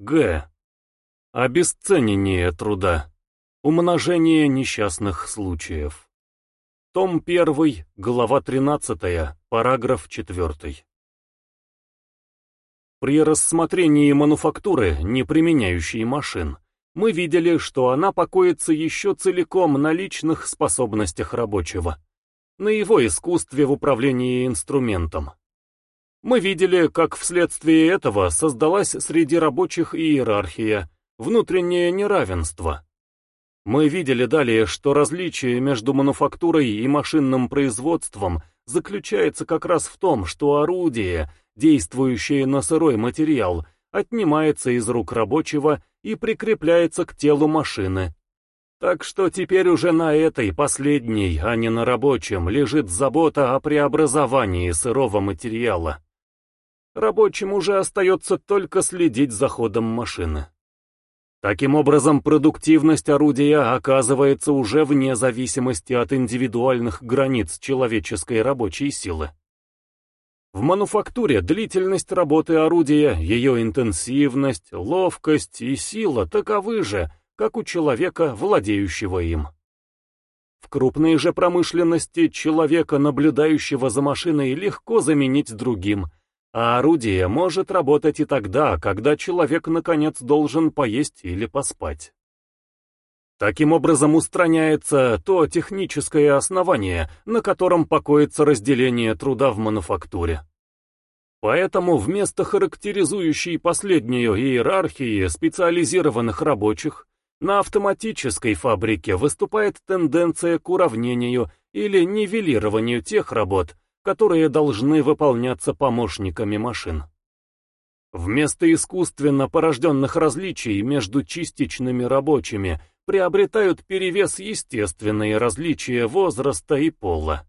Г. Обесценение труда. Умножение несчастных случаев. Том 1, глава 13, параграф 4. При рассмотрении мануфактуры, не применяющей машин, мы видели, что она покоится еще целиком на личных способностях рабочего, на его искусстве в управлении инструментом. Мы видели, как вследствие этого создалась среди рабочих иерархия, внутреннее неравенство. Мы видели далее, что различие между мануфактурой и машинным производством заключается как раз в том, что орудие, действующее на сырой материал, отнимается из рук рабочего и прикрепляется к телу машины. Так что теперь уже на этой последней, а не на рабочем, лежит забота о преобразовании сырого материала. Рабочим уже остается только следить за ходом машины. Таким образом, продуктивность орудия оказывается уже вне зависимости от индивидуальных границ человеческой рабочей силы. В мануфактуре длительность работы орудия, ее интенсивность, ловкость и сила таковы же, как у человека, владеющего им. В крупной же промышленности человека, наблюдающего за машиной, легко заменить другим – а орудие может работать и тогда, когда человек наконец должен поесть или поспать. Таким образом устраняется то техническое основание, на котором покоится разделение труда в мануфактуре. Поэтому вместо характеризующей последнюю иерархии специализированных рабочих, на автоматической фабрике выступает тенденция к уравнению или нивелированию тех работ, которые должны выполняться помощниками машин. Вместо искусственно порожденных различий между частичными рабочими приобретают перевес естественные различия возраста и пола.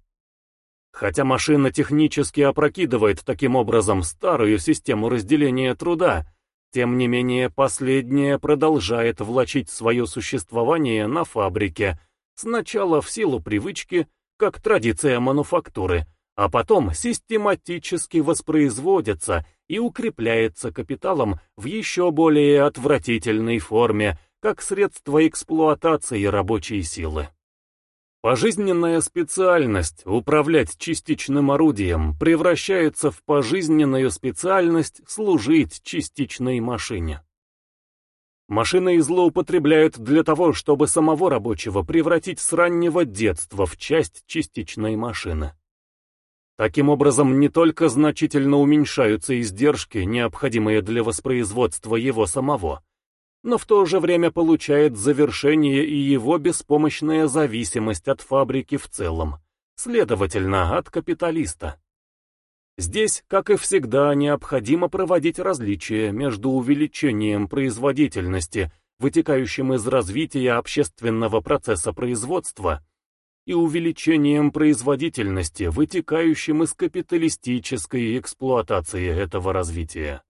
Хотя машина технически опрокидывает таким образом старую систему разделения труда, тем не менее последняя продолжает влачить свое существование на фабрике, сначала в силу привычки, как традиция мануфактуры, а потом систематически воспроизводится и укрепляется капиталом в еще более отвратительной форме, как средство эксплуатации рабочей силы. Пожизненная специальность управлять частичным орудием превращается в пожизненную специальность служить частичной машине. Машины злоупотребляют для того, чтобы самого рабочего превратить с раннего детства в часть частичной машины. Таким образом, не только значительно уменьшаются издержки, необходимые для воспроизводства его самого, но в то же время получает завершение и его беспомощная зависимость от фабрики в целом, следовательно, от капиталиста. Здесь, как и всегда, необходимо проводить различия между увеличением производительности, вытекающим из развития общественного процесса производства, и увеличением производительности, вытекающим из капиталистической эксплуатации этого развития.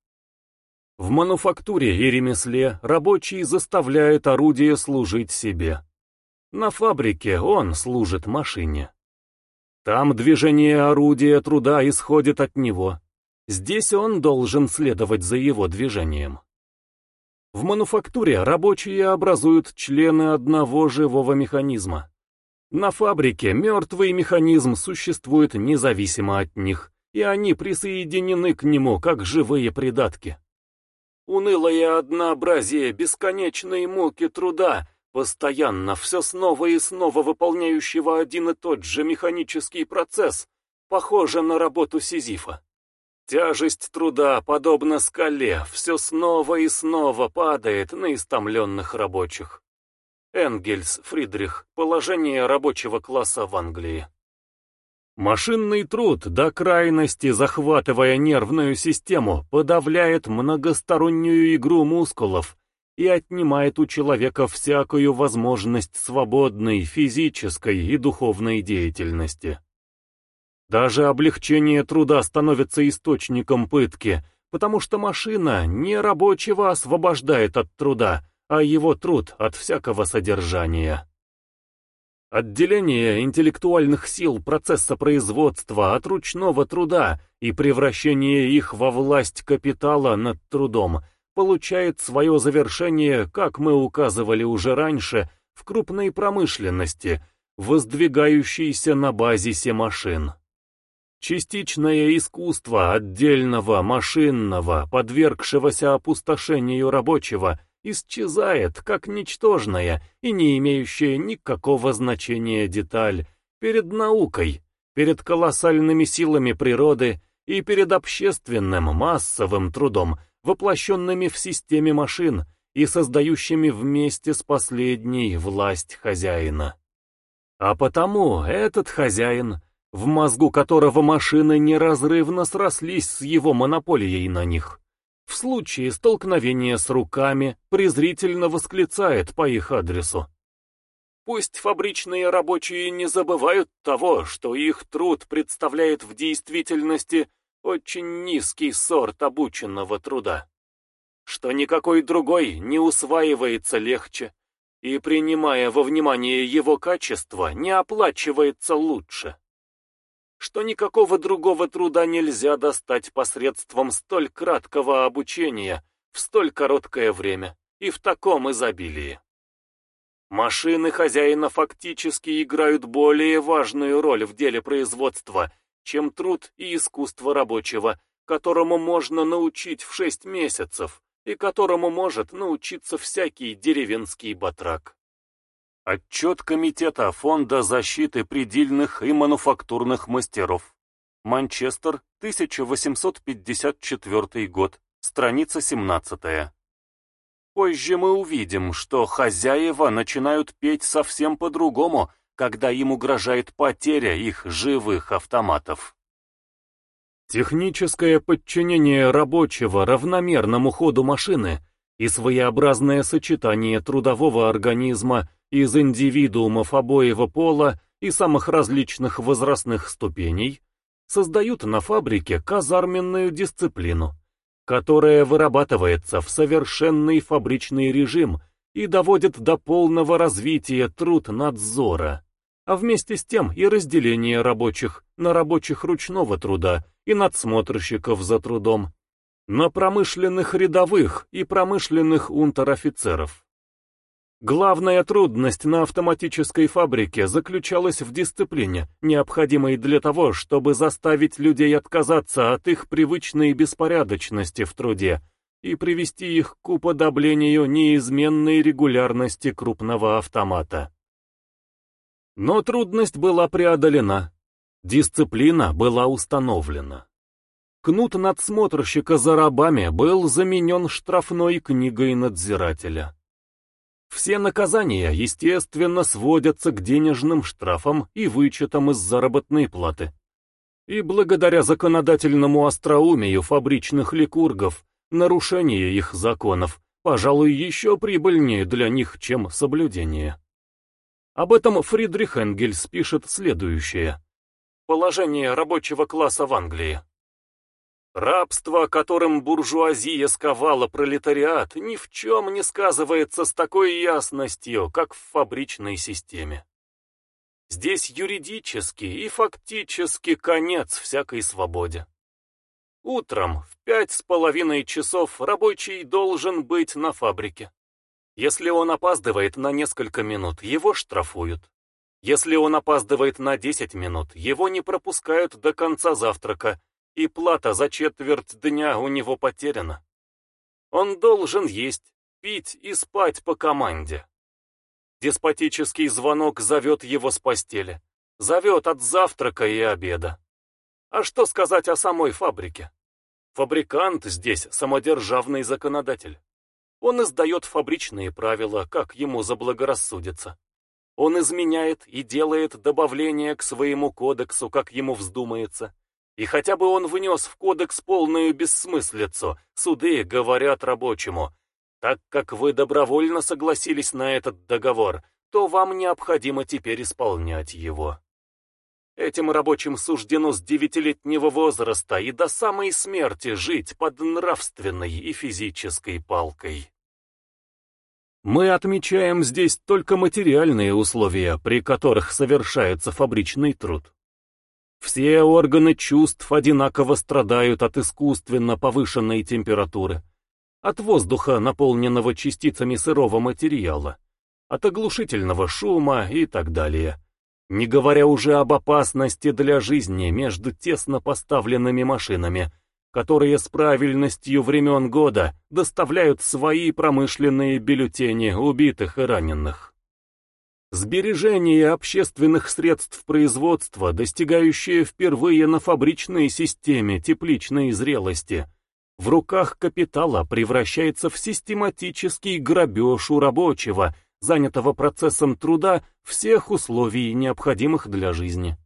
В мануфактуре и ремесле рабочий заставляет орудие служить себе. На фабрике он служит машине. Там движение орудия труда исходит от него. Здесь он должен следовать за его движением. В мануфактуре рабочие образуют члены одного живого механизма. На фабрике мертвый механизм существует независимо от них, и они присоединены к нему, как живые придатки. Унылое однообразие бесконечной муки труда, постоянно все снова и снова выполняющего один и тот же механический процесс, похоже на работу Сизифа. Тяжесть труда, подобно скале, все снова и снова падает на истомленных рабочих. Энгельс, Фридрих. Положение рабочего класса в Англии. Машинный труд, до крайности захватывая нервную систему, подавляет многостороннюю игру мускулов и отнимает у человека всякую возможность свободной физической и духовной деятельности. Даже облегчение труда становится источником пытки, потому что машина не рабочего освобождает от труда, а его труд от всякого содержания. Отделение интеллектуальных сил процесса производства от ручного труда и превращение их во власть капитала над трудом получает свое завершение, как мы указывали уже раньше, в крупной промышленности, воздвигающейся на базисе машин. Частичное искусство отдельного машинного, подвергшегося опустошению рабочего, исчезает, как ничтожная и не имеющая никакого значения деталь, перед наукой, перед колоссальными силами природы и перед общественным массовым трудом, воплощенными в системе машин и создающими вместе с последней власть хозяина. А потому этот хозяин, в мозгу которого машины неразрывно срослись с его монополией на них, в случае столкновения с руками презрительно восклицает по их адресу. Пусть фабричные рабочие не забывают того, что их труд представляет в действительности очень низкий сорт обученного труда, что никакой другой не усваивается легче и, принимая во внимание его качество, не оплачивается лучше что никакого другого труда нельзя достать посредством столь краткого обучения в столь короткое время и в таком изобилии. Машины хозяина фактически играют более важную роль в деле производства, чем труд и искусство рабочего, которому можно научить в шесть месяцев и которому может научиться всякий деревенский батрак. Отчет Комитета Фонда защиты предельных и мануфактурных мастеров. Манчестер, 1854 год, страница 17. Позже мы увидим, что хозяева начинают петь совсем по-другому, когда им угрожает потеря их живых автоматов. Техническое подчинение рабочего равномерному ходу машины и своеобразное сочетание трудового организма из индивидуумов обоего пола и самых различных возрастных ступеней создают на фабрике казарменную дисциплину, которая вырабатывается в совершенный фабричный режим и доводит до полного развития труд надзора, а вместе с тем и разделение рабочих на рабочих ручного труда и надсмотрщиков за трудом, на промышленных рядовых и промышленных унтер-офицеров. Главная трудность на автоматической фабрике заключалась в дисциплине, необходимой для того, чтобы заставить людей отказаться от их привычной беспорядочности в труде и привести их к уподоблению неизменной регулярности крупного автомата. Но трудность была преодолена. Дисциплина была установлена. Кнут надсмотрщика за рабами был заменен штрафной книгой надзирателя. Все наказания, естественно, сводятся к денежным штрафам и вычетам из заработной платы. И благодаря законодательному остроумию фабричных ликургов, нарушение их законов, пожалуй, еще прибыльнее для них, чем соблюдение. Об этом Фридрих Энгельс пишет следующее. Положение рабочего класса в Англии. Рабство, которым буржуазия сковала пролетариат, ни в чем не сказывается с такой ясностью, как в фабричной системе. Здесь юридически и фактически конец всякой свободе. Утром в пять с половиной часов рабочий должен быть на фабрике. Если он опаздывает на несколько минут, его штрафуют. Если он опаздывает на 10 минут, его не пропускают до конца завтрака и плата за четверть дня у него потеряна. Он должен есть, пить и спать по команде. Деспотический звонок зовет его с постели, зовет от завтрака и обеда. А что сказать о самой фабрике? Фабрикант здесь самодержавный законодатель. Он издает фабричные правила, как ему заблагорассудится. Он изменяет и делает добавления к своему кодексу, как ему вздумается, и хотя бы он внес в кодекс полную бессмыслицу, суды говорят рабочему, так как вы добровольно согласились на этот договор, то вам необходимо теперь исполнять его. Этим рабочим суждено с девятилетнего возраста и до самой смерти жить под нравственной и физической палкой. Мы отмечаем здесь только материальные условия, при которых совершается фабричный труд. Все органы чувств одинаково страдают от искусственно повышенной температуры. от воздуха, наполненного частицами сырого материала, от оглушительного шума и так далее. Не говоря уже об опасности для жизни между тесно поставленными машинами, которые с правильностью времен года доставляют свои промышленные бюллетени убитых и раненых. Сбережение общественных средств производства, достигающее впервые на фабричной системе тепличной зрелости, в руках капитала превращается в систематический грабеж у рабочего, занятого процессом труда всех условий, необходимых для жизни.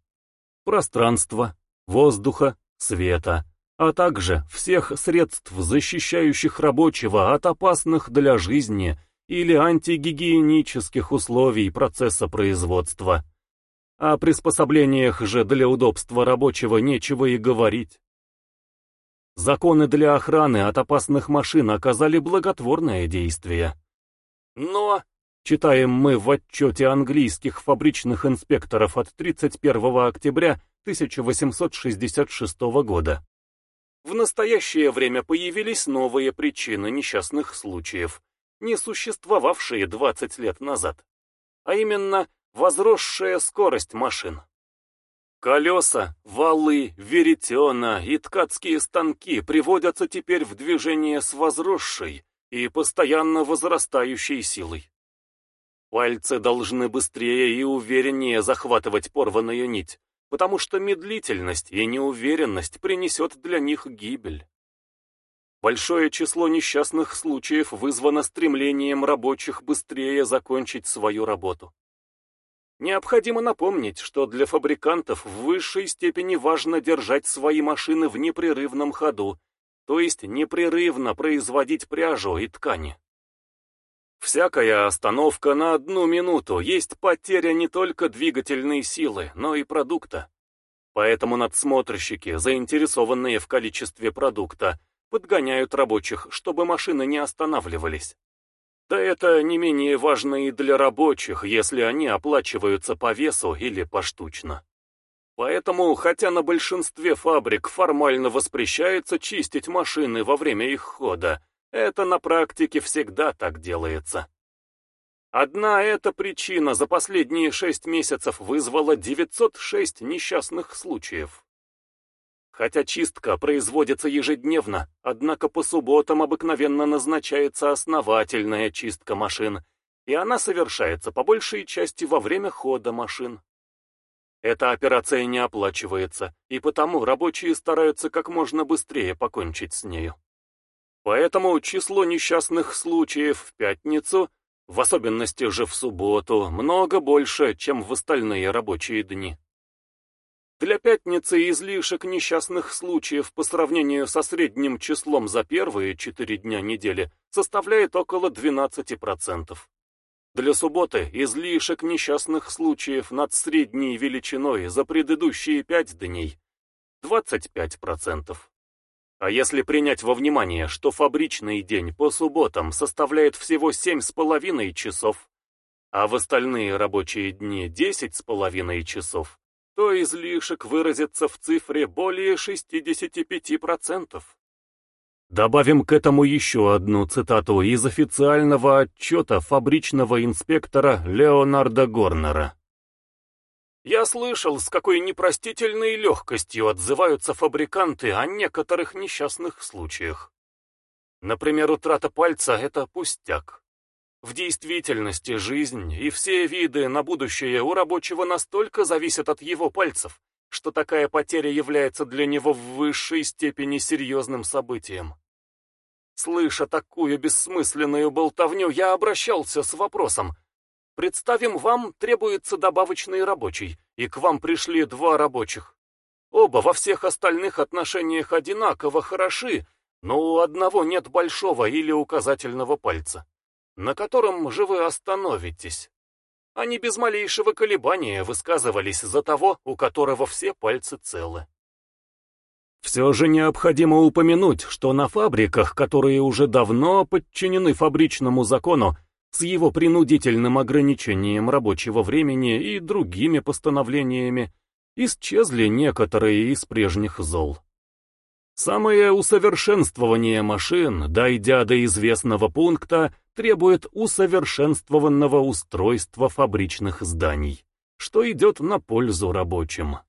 Пространства, воздуха, света, а также всех средств, защищающих рабочего от опасных для жизни или антигигиенических условий процесса производства. О приспособлениях же для удобства рабочего нечего и говорить. Законы для охраны от опасных машин оказали благотворное действие. Но, читаем мы в отчете английских фабричных инспекторов от 31 октября 1866 года, в настоящее время появились новые причины несчастных случаев, не существовавшие 20 лет назад, а именно возросшая скорость машин. Колеса, валы, веретена и ткацкие станки приводятся теперь в движение с возросшей и постоянно возрастающей силой. Пальцы должны быстрее и увереннее захватывать порванную нить, потому что медлительность и неуверенность принесет для них гибель. Большое число несчастных случаев вызвано стремлением рабочих быстрее закончить свою работу. Необходимо напомнить, что для фабрикантов в высшей степени важно держать свои машины в непрерывном ходу, то есть непрерывно производить пряжу и ткани. Всякая остановка на одну минуту есть потеря не только двигательной силы, но и продукта. Поэтому надсмотрщики, заинтересованные в количестве продукта, подгоняют рабочих, чтобы машины не останавливались. Да это не менее важно и для рабочих, если они оплачиваются по весу или поштучно. Поэтому, хотя на большинстве фабрик формально воспрещается чистить машины во время их хода, это на практике всегда так делается. Одна эта причина за последние шесть месяцев вызвала 906 несчастных случаев. Хотя чистка производится ежедневно, однако по субботам обыкновенно назначается основательная чистка машин, и она совершается по большей части во время хода машин. Эта операция не оплачивается, и потому рабочие стараются как можно быстрее покончить с нею. Поэтому число несчастных случаев в пятницу, в особенности же в субботу, много больше, чем в остальные рабочие дни. Для пятницы излишек несчастных случаев по сравнению со средним числом за первые четыре дня недели составляет около 12%. Для субботы излишек несчастных случаев над средней величиной за предыдущие пять дней 25%. А если принять во внимание, что фабричный день по субботам составляет всего 7,5 часов, а в остальные рабочие дни 10,5 часов, то излишек выразится в цифре более 65%. Добавим к этому еще одну цитату из официального отчета фабричного инспектора Леонарда Горнера. Я слышал, с какой непростительной легкостью отзываются фабриканты о некоторых несчастных случаях. Например, утрата пальца — это пустяк. В действительности жизнь и все виды на будущее у рабочего настолько зависят от его пальцев, что такая потеря является для него в высшей степени серьезным событием. Слыша такую бессмысленную болтовню, я обращался с вопросом. Представим, вам требуется добавочный рабочий, и к вам пришли два рабочих. Оба во всех остальных отношениях одинаково хороши, но у одного нет большого или указательного пальца на котором же вы остановитесь. Они без малейшего колебания высказывались за того, у которого все пальцы целы. Все же необходимо упомянуть, что на фабриках, которые уже давно подчинены фабричному закону, с его принудительным ограничением рабочего времени и другими постановлениями, исчезли некоторые из прежних зол. Самое усовершенствование машин, дойдя до известного пункта, требует усовершенствованного устройства фабричных зданий, что идет на пользу рабочим.